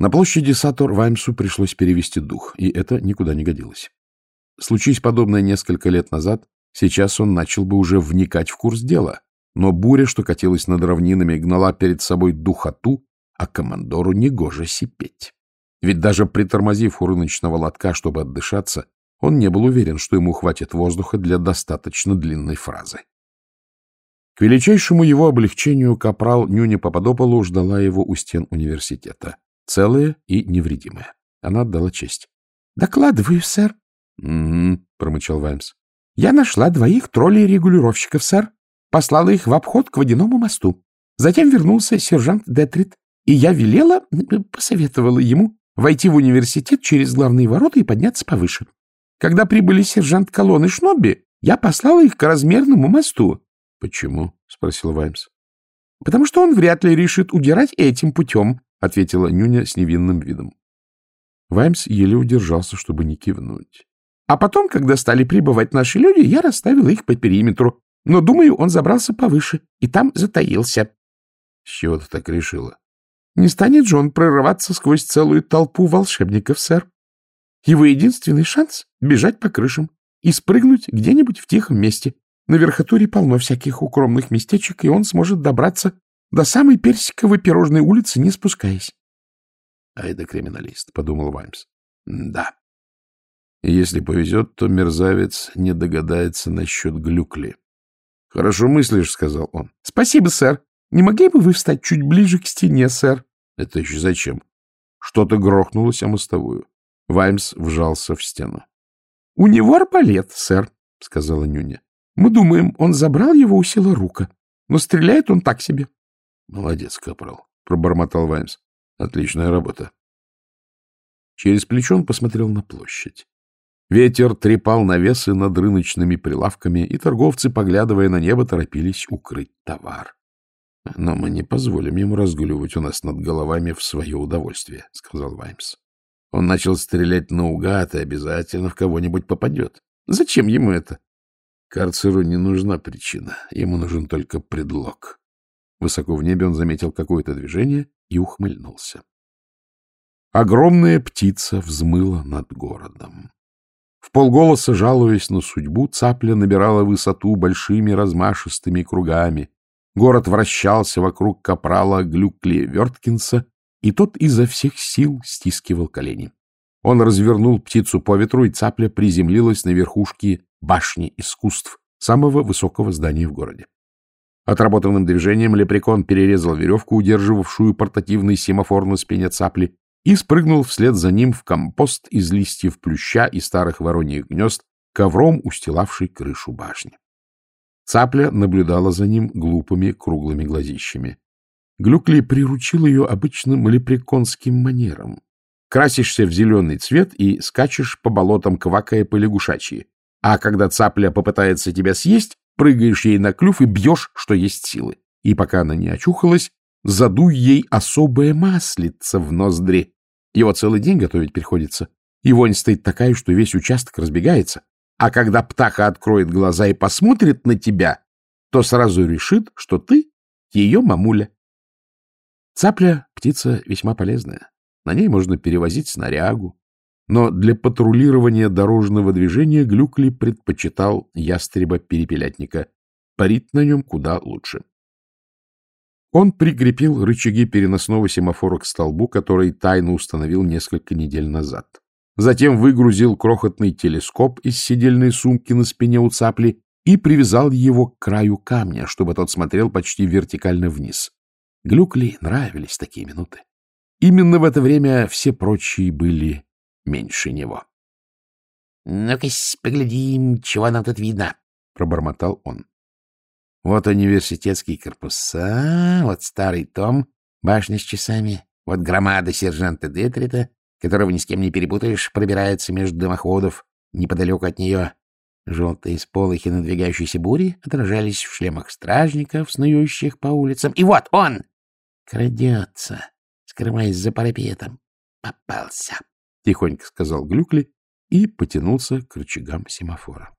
На площади Сатор Ваймсу пришлось перевести дух, и это никуда не годилось. Случись подобное несколько лет назад, сейчас он начал бы уже вникать в курс дела, но буря, что катилась над равнинами, гнала перед собой духоту, а командору негоже сипеть. Ведь даже притормозив у рыночного лотка, чтобы отдышаться, он не был уверен, что ему хватит воздуха для достаточно длинной фразы. К величайшему его облегчению капрал Нюни Пападополу ждала его у стен университета, целая и невредимая. Она отдала честь. — Докладываю, сэр. — Угу, — промычал Ваймс. — Я нашла двоих троллей-регулировщиков, сэр. Послала их в обход к водяному мосту. Затем вернулся сержант Детрит, и я велела, посоветовала ему войти в университет через главные ворота и подняться повыше. Когда прибыли сержант Колон и Шнобби, я послала их к размерному мосту. — Почему? — спросил Ваймс. — Потому что он вряд ли решит удирать этим путем, — ответила Нюня с невинным видом. Ваймс еле удержался, чтобы не кивнуть. А потом, когда стали прибывать наши люди, я расставила их по периметру. Но, думаю, он забрался повыше и там затаился. — С чего ты так решила? — Не станет же он прорываться сквозь целую толпу волшебников, сэр. Его единственный шанс — бежать по крышам и спрыгнуть где-нибудь в тихом месте. На верхотуре полно всяких укромных местечек, и он сможет добраться до самой персиковой пирожной улицы, не спускаясь. — А это криминалист, — подумал Ваймс. — Да. И если повезет, то мерзавец не догадается насчет глюкли. — Хорошо мыслишь, — сказал он. — Спасибо, сэр. Не могли бы вы встать чуть ближе к стене, сэр? — Это еще зачем? Что-то грохнулось о мостовую. Ваймс вжался в стену. — У него арбалет, сэр, — сказала Нюня. — Мы думаем, он забрал его у села Рука, но стреляет он так себе. — Молодец, капрал, — пробормотал Ваймс. — Отличная работа. Через плечо он посмотрел на площадь. Ветер трепал навесы над рыночными прилавками, и торговцы, поглядывая на небо, торопились укрыть товар. — Но мы не позволим ему разгуливать у нас над головами в свое удовольствие, — сказал Ваймс. Он начал стрелять наугад и обязательно в кого-нибудь попадет. Зачем ему это? Карцеру не нужна причина, ему нужен только предлог. Высоко в небе он заметил какое-то движение и ухмыльнулся. Огромная птица взмыла над городом. В полголоса, жалуясь на судьбу, цапля набирала высоту большими размашистыми кругами. Город вращался вокруг капрала Глюкли Верткинса, и тот изо всех сил стискивал колени. Он развернул птицу по ветру, и цапля приземлилась на верхушке башни искусств, самого высокого здания в городе. Отработанным движением лепрекон перерезал веревку, удерживавшую портативный семафор на спине цапли, и спрыгнул вслед за ним в компост из листьев плюща и старых вороньих гнезд, ковром устилавший крышу башни. Цапля наблюдала за ним глупыми круглыми глазищами. Глюкли приручил ее обычным лепреконским манером. Красишься в зеленый цвет и скачешь по болотам, квакая по лягушачьи. А когда цапля попытается тебя съесть, прыгаешь ей на клюв и бьешь, что есть силы. И пока она не очухалась, задуй ей особое маслице в ноздри. Его целый день готовить приходится. И вонь стоит такая, что весь участок разбегается. А когда птаха откроет глаза и посмотрит на тебя, то сразу решит, что ты ее мамуля. Цапля — птица весьма полезная. На ней можно перевозить снарягу. Но для патрулирования дорожного движения Глюкли предпочитал ястреба-перепелятника. Парить на нем куда лучше. Он прикрепил рычаги переносного семафора к столбу, который тайно установил несколько недель назад. Затем выгрузил крохотный телескоп из сидельной сумки на спине у цапли и привязал его к краю камня, чтобы тот смотрел почти вертикально вниз. Глюкли нравились такие минуты. Именно в это время все прочие были меньше него. — Ну-ка, поглядим, чего нам тут видно, — пробормотал он. Вот университетские корпуса, вот старый том, башня с часами, вот громада сержанта Детрита, которого ни с кем не перепутаешь, пробирается между дымоходов неподалеку от нее. Желтые сполохи надвигающейся бури отражались в шлемах стражников, снующих по улицам. И вот он! Крадется, скрываясь за парапетом. Попался, — тихонько сказал Глюкли и потянулся к рычагам семафора.